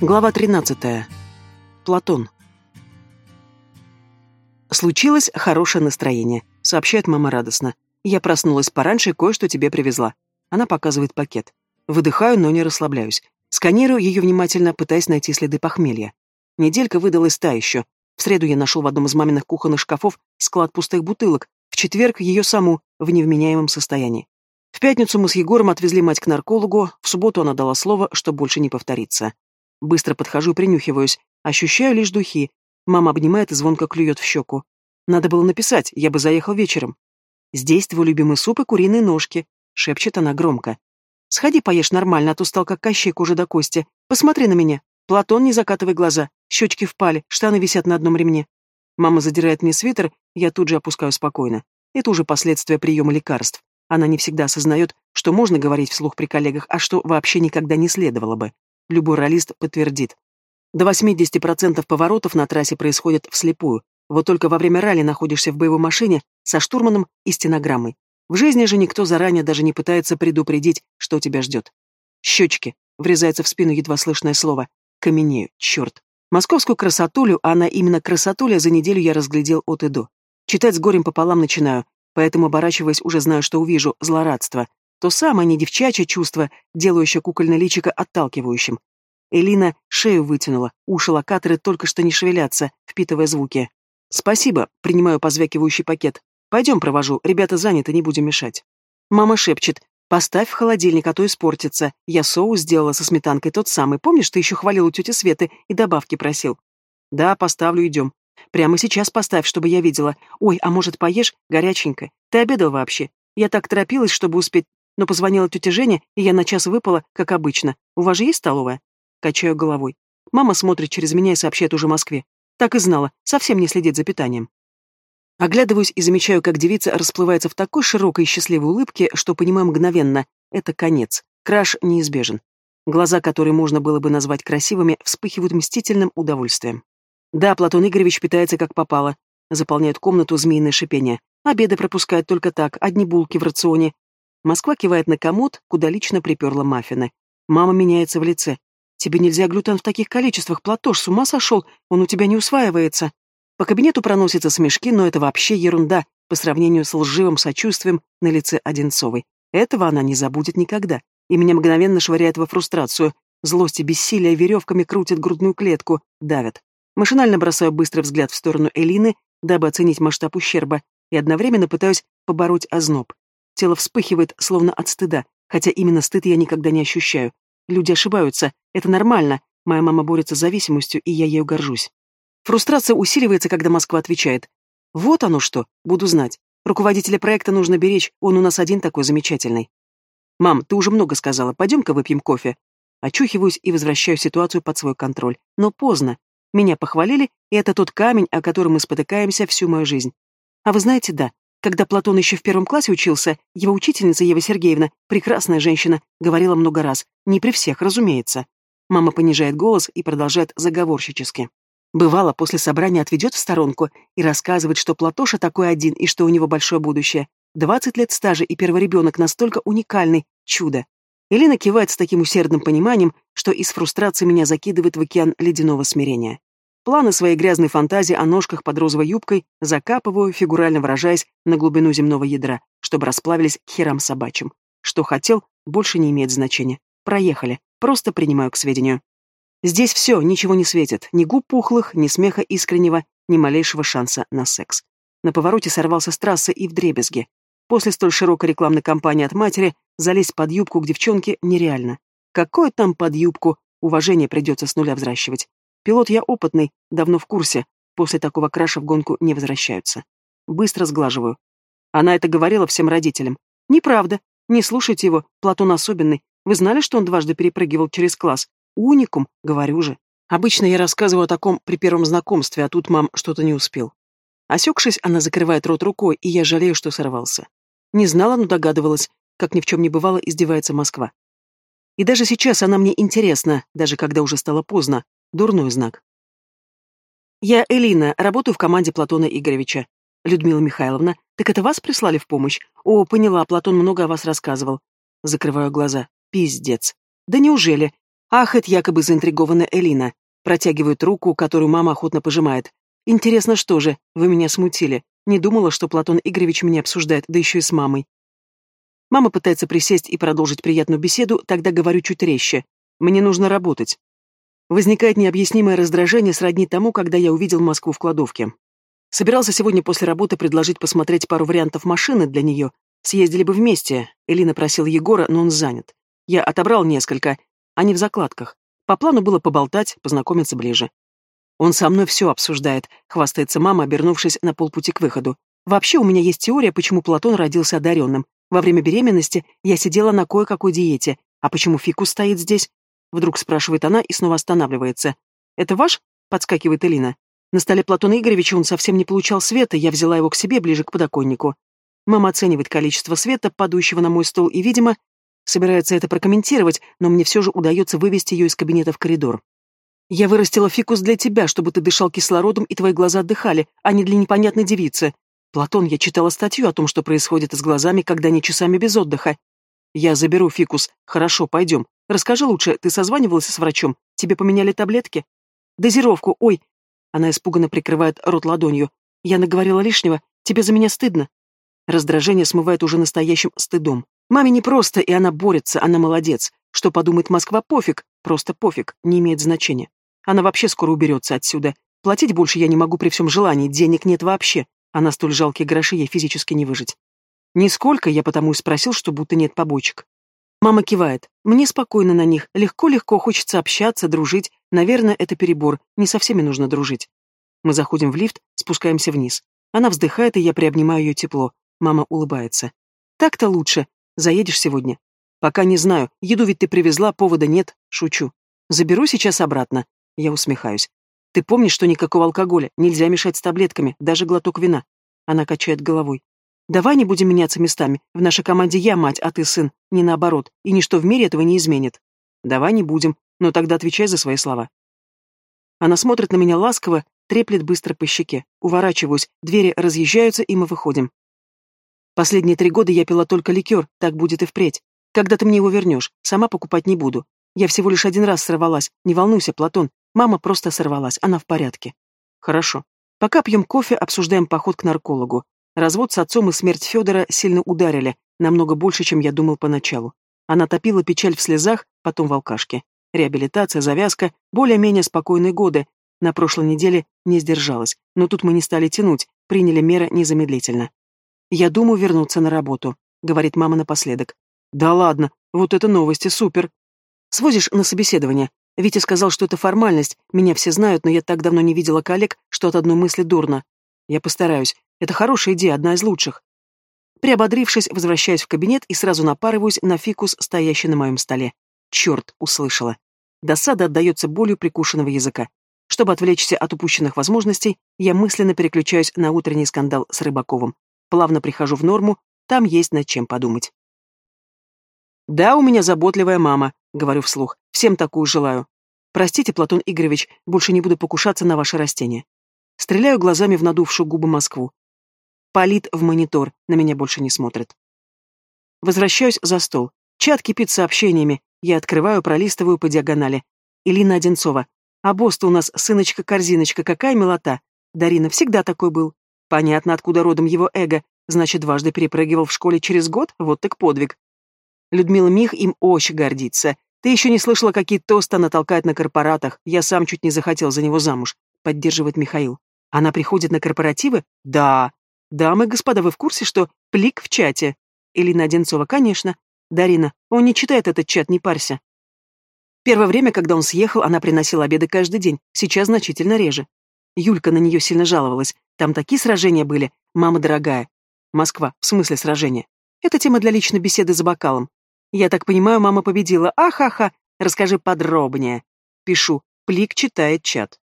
Глава 13. Платон. Случилось хорошее настроение, сообщает мама радостно. Я проснулась пораньше и кое-что тебе привезла. Она показывает пакет. Выдыхаю, но не расслабляюсь. Сканирую ее внимательно, пытаясь найти следы похмелья. Неделька выдалась та еще. В среду я нашел в одном из маминых кухонных шкафов склад пустых бутылок, в четверг ее саму в невменяемом состоянии. В пятницу мы с Егором отвезли мать к наркологу, в субботу она дала слово, что больше не повторится. Быстро подхожу и принюхиваюсь. Ощущаю лишь духи. Мама обнимает и звонко клюет в щеку. Надо было написать, я бы заехал вечером. «Здесь твой любимый суп и куриные ножки», — шепчет она громко. «Сходи поешь нормально, а то стал как кощей кожи до кости. Посмотри на меня. Платон, не закатывай глаза. Щечки впали, штаны висят на одном ремне». Мама задирает мне свитер, я тут же опускаю спокойно. Это уже последствия приема лекарств. Она не всегда осознает, что можно говорить вслух при коллегах, а что вообще никогда не следовало бы. Любой ролист подтвердит. До 80% поворотов на трассе происходят вслепую. Вот только во время ралли находишься в боевой машине со штурманом и стенограммой. В жизни же никто заранее даже не пытается предупредить, что тебя ждет. Щечки. Врезается в спину едва слышное слово. Каменею. Черт. Московскую красотулю, а она именно красотуля, за неделю я разглядел от и до. Читать с горем пополам начинаю, поэтому, оборачиваясь, уже знаю, что увижу злорадство. То самое не девчачье чувство, делающее кукольное личико отталкивающим. Элина шею вытянула, уши локаторы только что не шевелятся, впитывая звуки. «Спасибо», — принимаю позвякивающий пакет. «Пойдем провожу, ребята заняты, не будем мешать». Мама шепчет. «Поставь в холодильник, а то испортится. Я соус сделала со сметанкой тот самый. Помнишь, ты еще хвалил у тети Светы и добавки просил?» «Да, поставлю, идем. Прямо сейчас поставь, чтобы я видела. Ой, а может, поешь? Горяченько. Ты обедал вообще? Я так торопилась, чтобы успеть но позвонила тетя Женя, и я на час выпала, как обычно. У вас же есть столовая? Качаю головой. Мама смотрит через меня и сообщает уже Москве. Так и знала, совсем не следит за питанием. Оглядываюсь и замечаю, как девица расплывается в такой широкой и счастливой улыбке, что понимаю мгновенно — это конец. Краш неизбежен. Глаза, которые можно было бы назвать красивыми, вспыхивают мстительным удовольствием. Да, Платон Игоревич питается как попало. Заполняет комнату змеиное шипение. Обеды пропускает только так, одни булки в рационе, Москва кивает на комод, куда лично приперла маффины. Мама меняется в лице. «Тебе нельзя глютен в таких количествах, Платош, с ума сошел, он у тебя не усваивается». По кабинету проносятся смешки, но это вообще ерунда по сравнению с лживым сочувствием на лице Одинцовой. Этого она не забудет никогда, и меня мгновенно швыряет во фрустрацию. Злость и бессилие веревками крутят грудную клетку, давят. Машинально бросаю быстрый взгляд в сторону Элины, дабы оценить масштаб ущерба, и одновременно пытаюсь побороть озноб. Тело вспыхивает, словно от стыда, хотя именно стыд я никогда не ощущаю. Люди ошибаются, это нормально. Моя мама борется с зависимостью, и я ею горжусь. Фрустрация усиливается, когда Москва отвечает. Вот оно что, буду знать. Руководителя проекта нужно беречь, он у нас один такой замечательный. Мам, ты уже много сказала, пойдем-ка выпьем кофе. Очухиваюсь и возвращаю ситуацию под свой контроль. Но поздно. Меня похвалили, и это тот камень, о котором мы спотыкаемся всю мою жизнь. А вы знаете, да, когда Платон еще в первом классе учился, его учительница Ева Сергеевна, прекрасная женщина, говорила много раз. Не при всех, разумеется. Мама понижает голос и продолжает заговорщически. Бывало, после собрания отведет в сторонку и рассказывает, что Платоша такой один и что у него большое будущее. Двадцать лет стажа и первый ребенок настолько уникальный. Чудо. Елена кивает с таким усердным пониманием, что из фрустрации меня закидывает в океан ледяного смирения. Планы своей грязной фантазии о ножках под розовой юбкой закапываю, фигурально выражаясь, на глубину земного ядра, чтобы расплавились к херам собачьим. Что хотел, больше не имеет значения. Проехали. Просто принимаю к сведению. Здесь все, ничего не светит. Ни губ пухлых, ни смеха искреннего, ни малейшего шанса на секс. На повороте сорвался с трассы и вдребезги. После столь широкой рекламной кампании от матери залезть под юбку к девчонке нереально. Какое там под юбку? Уважение придется с нуля взращивать. Пилот я опытный, давно в курсе. После такого краша в гонку не возвращаются. Быстро сглаживаю. Она это говорила всем родителям. Неправда. Не слушайте его, Платон особенный. Вы знали, что он дважды перепрыгивал через класс? Уникум, говорю же. Обычно я рассказываю о таком при первом знакомстве, а тут мам что-то не успел. Осекшись, она закрывает рот рукой, и я жалею, что сорвался. Не знала, но догадывалась, как ни в чем не бывало, издевается Москва. И даже сейчас она мне интересна, даже когда уже стало поздно, Дурной знак. «Я Элина, работаю в команде Платона Игоревича. Людмила Михайловна, так это вас прислали в помощь? О, поняла, Платон много о вас рассказывал. Закрываю глаза. Пиздец. Да неужели? Ахает якобы заинтригованная Элина. Протягивает руку, которую мама охотно пожимает. Интересно, что же, вы меня смутили. Не думала, что Платон Игоревич меня обсуждает, да еще и с мамой. Мама пытается присесть и продолжить приятную беседу, тогда говорю чуть резче. Мне нужно работать. Возникает необъяснимое раздражение сродни тому, когда я увидел Москву в кладовке. Собирался сегодня после работы предложить посмотреть пару вариантов машины для нее. Съездили бы вместе. Элина просила Егора, но он занят. Я отобрал несколько. Они в закладках. По плану было поболтать, познакомиться ближе. Он со мной все обсуждает, хвастается мама, обернувшись на полпути к выходу. Вообще у меня есть теория, почему Платон родился одаренным. Во время беременности я сидела на кое-какой диете. А почему фикус стоит здесь? Вдруг спрашивает она и снова останавливается. «Это ваш?» — подскакивает Элина. На столе Платона Игоревича он совсем не получал света, я взяла его к себе ближе к подоконнику. Мама оценивает количество света, падающего на мой стол, и, видимо, собирается это прокомментировать, но мне все же удается вывести ее из кабинета в коридор. «Я вырастила фикус для тебя, чтобы ты дышал кислородом и твои глаза отдыхали, а не для непонятной девицы. Платон, я читала статью о том, что происходит с глазами, когда они часами без отдыха. Я заберу фикус. Хорошо, пойдем. Расскажи лучше, ты созванивался с врачом? Тебе поменяли таблетки? Дозировку, ой. Она испуганно прикрывает рот ладонью. Я наговорила лишнего. Тебе за меня стыдно. Раздражение смывает уже настоящим стыдом. Маме не просто, и она борется, она молодец. Что подумает Москва, пофиг. Просто пофиг, не имеет значения. Она вообще скоро уберется отсюда. Платить больше я не могу при всем желании, денег нет вообще. А на столь жалкие гроши ей физически не выжить. Нисколько, я потому и спросил, что будто нет побочек. Мама кивает. Мне спокойно на них. Легко-легко хочется общаться, дружить. Наверное, это перебор. Не со всеми нужно дружить. Мы заходим в лифт, спускаемся вниз. Она вздыхает, и я приобнимаю ее тепло. Мама улыбается. Так-то лучше. Заедешь сегодня? Пока не знаю. Еду ведь ты привезла, повода нет. Шучу. Заберу сейчас обратно. Я усмехаюсь. Ты помнишь, что никакого алкоголя, нельзя мешать с таблетками, даже глоток вина? Она качает головой. Давай не будем меняться местами. В нашей команде я мать, а ты сын. Не наоборот. И ничто в мире этого не изменит. Давай не будем. Но тогда отвечай за свои слова. Она смотрит на меня ласково, треплет быстро по щеке. Уворачиваюсь, двери разъезжаются, и мы выходим. Последние три года я пила только ликер, так будет и впредь. Когда ты мне его вернешь, сама покупать не буду. Я всего лишь один раз сорвалась. Не волнуйся, Платон. Мама просто сорвалась, она в порядке. Хорошо. Пока пьем кофе, обсуждаем поход к наркологу. Развод с отцом и смерть Федора сильно ударили, намного больше, чем я думал поначалу. Она топила печаль в слезах, потом в алкашке. Реабилитация, завязка, более-менее спокойные годы. На прошлой неделе не сдержалась, но тут мы не стали тянуть, приняли меры незамедлительно. «Я думаю вернуться на работу», — говорит мама напоследок. «Да ладно, вот это новости, супер!» «Свозишь на собеседование?» Витя сказал, что это формальность, меня все знают, но я так давно не видела коллег, что от одной мысли дурно. Я постараюсь. Это хорошая идея, одна из лучших. Приободрившись, возвращаюсь в кабинет и сразу напарываюсь на фикус, стоящий на моем столе. Черт, услышала. Досада отдается болью прикушенного языка. Чтобы отвлечься от упущенных возможностей, я мысленно переключаюсь на утренний скандал с Рыбаковым. Плавно прихожу в норму, там есть над чем подумать. «Да, у меня заботливая мама», — говорю вслух. «Всем такую желаю. Простите, Платон Игоревич, больше не буду покушаться на ваши растения. Стреляю глазами в надувшую губы Москву. Палит в монитор, на меня больше не смотрит. Возвращаюсь за стол. Чат кипит сообщениями. Я открываю, пролистываю по диагонали. Илина Одинцова. А босс-то у нас сыночка-корзиночка, какая милота. Дарина всегда такой был. Понятно, откуда родом его эго. Значит, дважды перепрыгивал в школе через год? Вот так подвиг. Людмила Мих им очень гордится. Ты еще не слышала, какие тосты она толкает на корпоратах. Я сам чуть не захотел за него замуж. Поддерживает Михаил. Она приходит на корпоративы? Да. Дамы, господа, вы в курсе, что плик в чате? Элина Одинцова, конечно. Дарина, он не читает этот чат, не парься. Первое время, когда он съехал, она приносила обеды каждый день, сейчас значительно реже. Юлька на нее сильно жаловалась. Там такие сражения были, мама дорогая. Москва, в смысле сражения? Это тема для личной беседы за бокалом. Я так понимаю, мама победила. Ахаха, расскажи подробнее. Пишу, плик читает чат.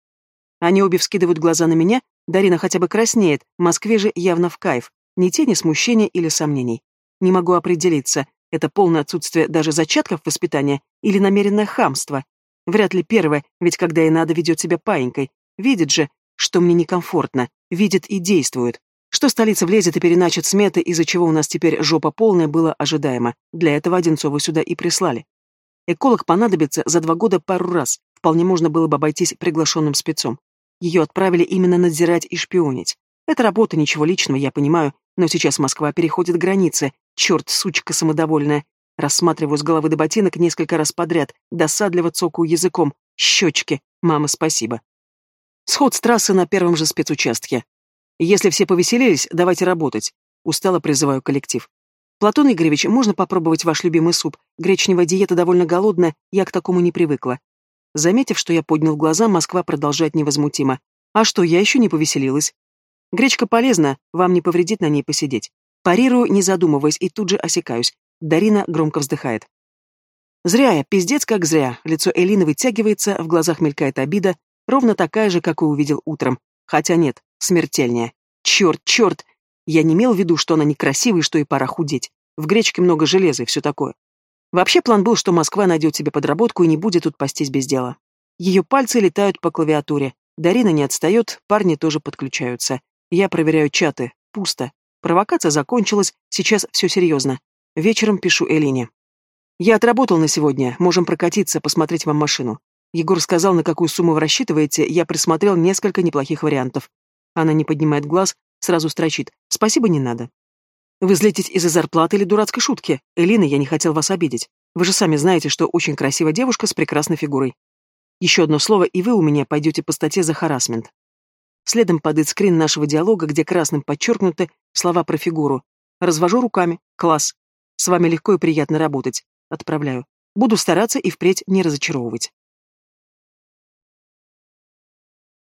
Они обе вскидывают глаза на меня, Дарина хотя бы краснеет, Москве же явно в кайф. Ни тени смущения или сомнений. Не могу определиться, это полное отсутствие даже зачатков воспитания или намеренное хамство. Вряд ли первое, ведь когда и надо ведет себя паинькой. Видит же, что мне некомфортно, видит и действует. Что столица влезет и переначит сметы, из-за чего у нас теперь жопа полная, было ожидаемо. Для этого Одинцову сюда и прислали. Эколог понадобится за два года пару раз. Вполне можно было бы обойтись приглашенным спецом. Ее отправили именно надзирать и шпионить. Это работа, ничего личного, я понимаю, но сейчас Москва переходит границы. Черт, сучка самодовольная. Рассматриваю с головы до ботинок несколько раз подряд, досадливо цокаю языком. Щечки. Мама, спасибо. Сход с трассы на первом же спецучастке. Если все повеселились, давайте работать. Устало призываю коллектив. Платон Игоревич, можно попробовать ваш любимый суп? Гречневая диета довольно голодная, я к такому не привыкла. Заметив, что я поднял глаза, Москва продолжает невозмутимо. А что, я еще не повеселилась? Гречка полезна, вам не повредит на ней посидеть. Парирую, не задумываясь, и тут же осекаюсь. Дарина громко вздыхает. Зря я, пиздец как зря. Лицо Элины вытягивается, в глазах мелькает обида, ровно такая же, как и увидел утром. Хотя нет, смертельнее. Черт, черт! Я не имел в виду, что она некрасивая и что ей пора худеть. В гречке много железа и все такое. Вообще план был, что Москва найдет себе подработку и не будет тут пастись без дела. Ее пальцы летают по клавиатуре. Дарина не отстает, парни тоже подключаются. Я проверяю чаты. Пусто. Провокация закончилась, сейчас все серьезно. Вечером пишу Элине. Я отработал на сегодня, можем прокатиться, посмотреть вам машину. Егор сказал, на какую сумму вы рассчитываете, я присмотрел несколько неплохих вариантов. Она не поднимает глаз, сразу строчит. Спасибо, не надо. Вы взлететь из-за зарплаты или дурацкой шутки? Элина, я не хотел вас обидеть. Вы же сами знаете, что очень красивая девушка с прекрасной фигурой. Еще одно слово, и вы у меня пойдете по статье за харасмент. Следом падает скрин нашего диалога, где красным подчеркнуты слова про фигуру. Развожу руками. Класс. С вами легко и приятно работать. Отправляю. Буду стараться и впредь не разочаровывать.